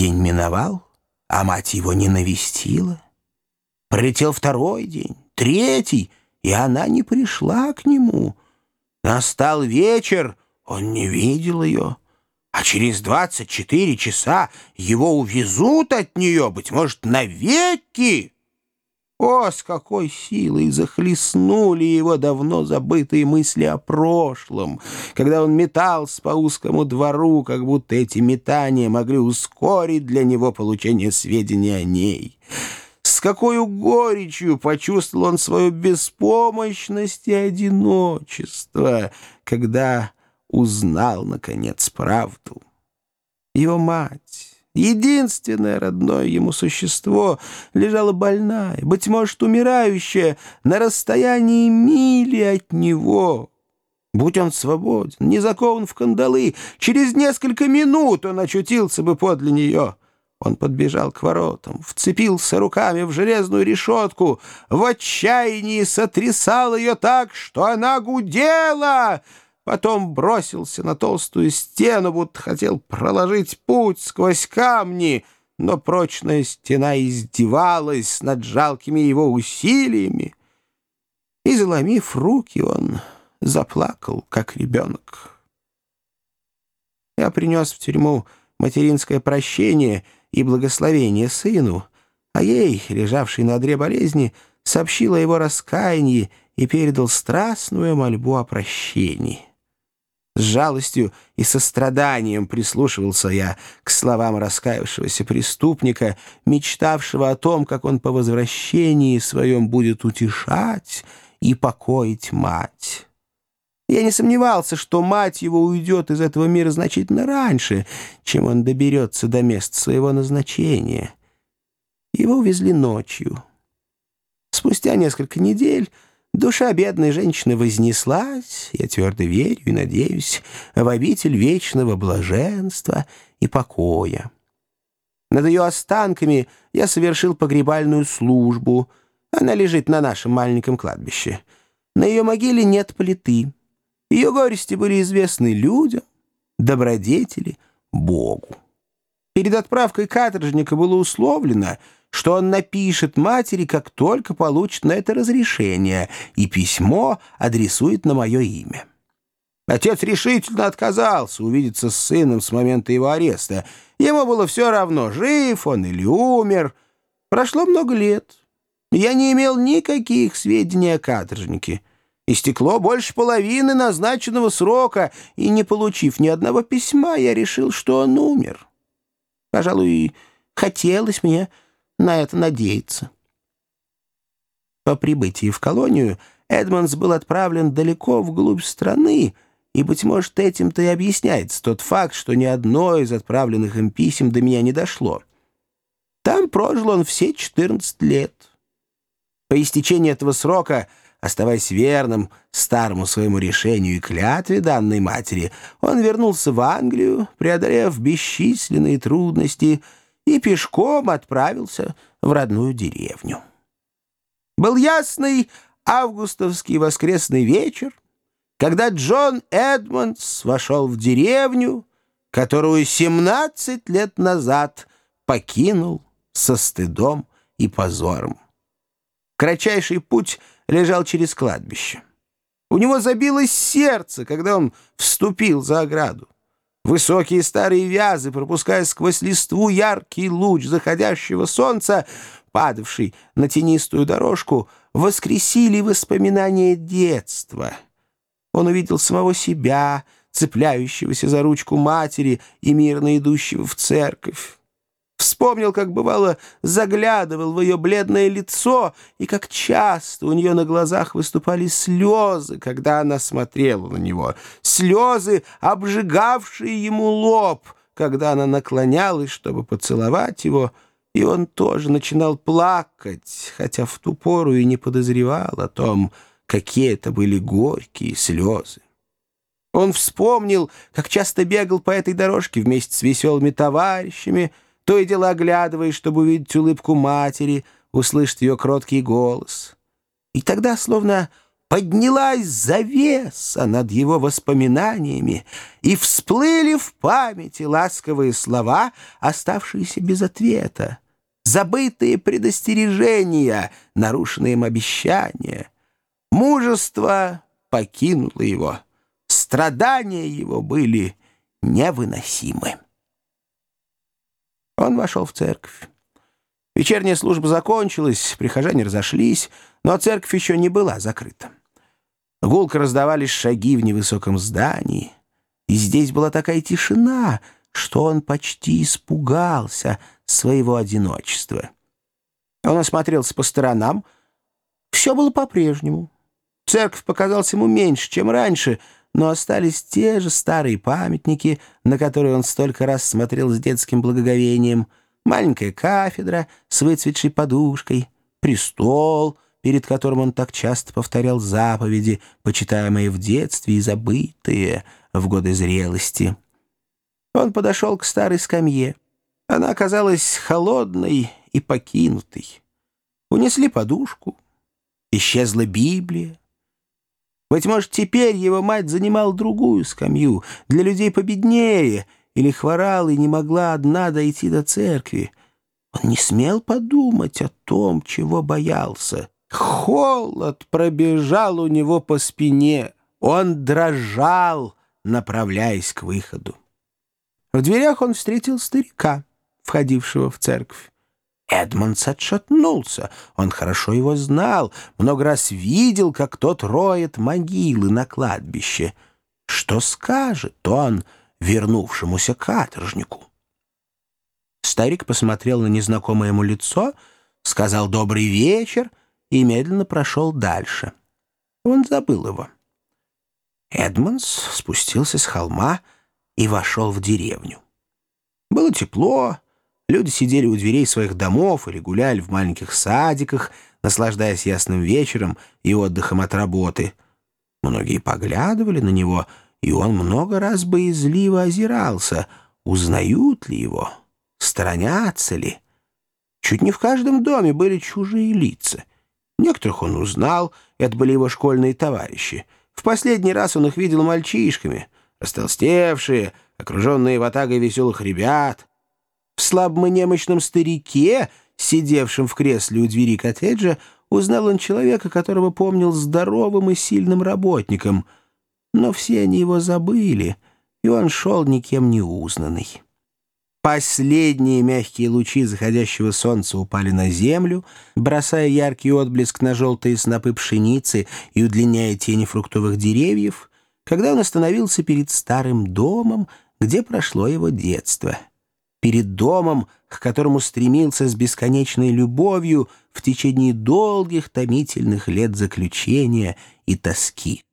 День миновал, а мать его не навестила. Пролетел второй день, третий, и она не пришла к нему. Настал вечер, он не видел ее, а через двадцать четыре часа его увезут от нее, быть может, навеки. О, с какой силой захлестнули его давно забытые мысли о прошлом, когда он метался по узкому двору, как будто эти метания могли ускорить для него получение сведений о ней. С какой горечью почувствовал он свою беспомощность и одиночество, когда узнал, наконец, правду. Его мать единственное родное ему существо, лежала больная, быть может, умирающая, на расстоянии мили от него. Будь он свободен, не закован в кандалы, через несколько минут он очутился бы подле нее. Он подбежал к воротам, вцепился руками в железную решетку, в отчаянии сотрясал ее так, что она гудела — Потом бросился на толстую стену, будто хотел проложить путь сквозь камни, но прочная стена издевалась над жалкими его усилиями. И, заломив руки, он заплакал, как ребенок. Я принес в тюрьму материнское прощение и благословение сыну, а ей, лежавшей на одре болезни, сообщила его раскаяние и передал страстную мольбу о прощении. С жалостью и состраданием прислушивался я к словам раскаявшегося преступника, мечтавшего о том, как он по возвращении своем будет утешать и покоить мать. Я не сомневался, что мать его уйдет из этого мира значительно раньше, чем он доберется до места своего назначения. Его увезли ночью. Спустя несколько недель Душа бедной женщины вознеслась, я твердо верю и надеюсь, в обитель вечного блаженства и покоя. Над ее останками я совершил погребальную службу. Она лежит на нашем маленьком кладбище. На ее могиле нет плиты. Ее горести были известны людям, добродетели, Богу. Перед отправкой каторжника было условлено — что он напишет матери, как только получит на это разрешение, и письмо адресует на мое имя. Отец решительно отказался увидеться с сыном с момента его ареста. Ему было все равно, жив он или умер. Прошло много лет. Я не имел никаких сведений о каторжнике. Истекло больше половины назначенного срока, и, не получив ни одного письма, я решил, что он умер. Пожалуй, хотелось мне на это надеяться. По прибытии в колонию Эдмонс был отправлен далеко вглубь страны, и, быть может, этим-то и объясняется тот факт, что ни одно из отправленных им писем до меня не дошло. Там прожил он все 14 лет. По истечении этого срока, оставаясь верным старому своему решению и клятве данной матери, он вернулся в Англию, преодолев бесчисленные трудности — и пешком отправился в родную деревню. Был ясный августовский воскресный вечер, когда Джон Эдмондс вошел в деревню, которую 17 лет назад покинул со стыдом и позором. Кратчайший путь лежал через кладбище. У него забилось сердце, когда он вступил за ограду. Высокие старые вязы, пропуская сквозь листву яркий луч заходящего солнца, падавший на тенистую дорожку, воскресили воспоминания детства. Он увидел самого себя, цепляющегося за ручку матери и мирно идущего в церковь. Вспомнил, как бывало, заглядывал в ее бледное лицо, и как часто у нее на глазах выступали слезы, когда она смотрела на него. Слезы, обжигавшие ему лоб, когда она наклонялась, чтобы поцеловать его, и он тоже начинал плакать, хотя в ту пору и не подозревал о том, какие это были горькие слезы. Он вспомнил, как часто бегал по этой дорожке вместе с веселыми товарищами, то и дело оглядываясь, чтобы увидеть улыбку матери, услышать ее кроткий голос. И тогда, словно поднялась завеса над его воспоминаниями, и всплыли в памяти ласковые слова, оставшиеся без ответа, забытые предостережения, нарушенные им обещания. Мужество покинуло его, страдания его были невыносимы. Он вошел в церковь. Вечерняя служба закончилась, прихожане разошлись, но церковь еще не была закрыта. Гулко раздавались шаги в невысоком здании. И здесь была такая тишина, что он почти испугался своего одиночества. Он осмотрелся по сторонам. Все было по-прежнему. Церковь показалась ему меньше, чем раньше, но остались те же старые памятники, на которые он столько раз смотрел с детским благоговением. Маленькая кафедра с выцветшей подушкой, престол — перед которым он так часто повторял заповеди, почитаемые в детстве и забытые в годы зрелости. Он подошел к старой скамье. Она оказалась холодной и покинутой. Унесли подушку. Исчезла Библия. Быть может, теперь его мать занимала другую скамью, для людей победнее, или хворала и не могла одна дойти до церкви. Он не смел подумать о том, чего боялся. Холод пробежал у него по спине. Он дрожал, направляясь к выходу. В дверях он встретил старика, входившего в церковь. Эдмондс отшатнулся. Он хорошо его знал, много раз видел, как тот роет могилы на кладбище. Что скажет он вернувшемуся каторжнику? Старик посмотрел на незнакомое ему лицо, сказал «добрый вечер», и медленно прошел дальше. Он забыл его. Эдмонс спустился с холма и вошел в деревню. Было тепло, люди сидели у дверей своих домов или гуляли в маленьких садиках, наслаждаясь ясным вечером и отдыхом от работы. Многие поглядывали на него, и он много раз боязливо озирался, узнают ли его, сторонятся ли. Чуть не в каждом доме были чужие лица. Некоторых он узнал, это были его школьные товарищи. В последний раз он их видел мальчишками, растолстевшие, окруженные ватагой веселых ребят. В слабом и немощном старике, сидевшем в кресле у двери коттеджа, узнал он человека, которого помнил здоровым и сильным работником. Но все они его забыли, и он шел никем не узнанный. Последние мягкие лучи заходящего солнца упали на землю, бросая яркий отблеск на желтые снопы пшеницы и удлиняя тени фруктовых деревьев, когда он остановился перед старым домом, где прошло его детство. Перед домом, к которому стремился с бесконечной любовью в течение долгих томительных лет заключения и тоски.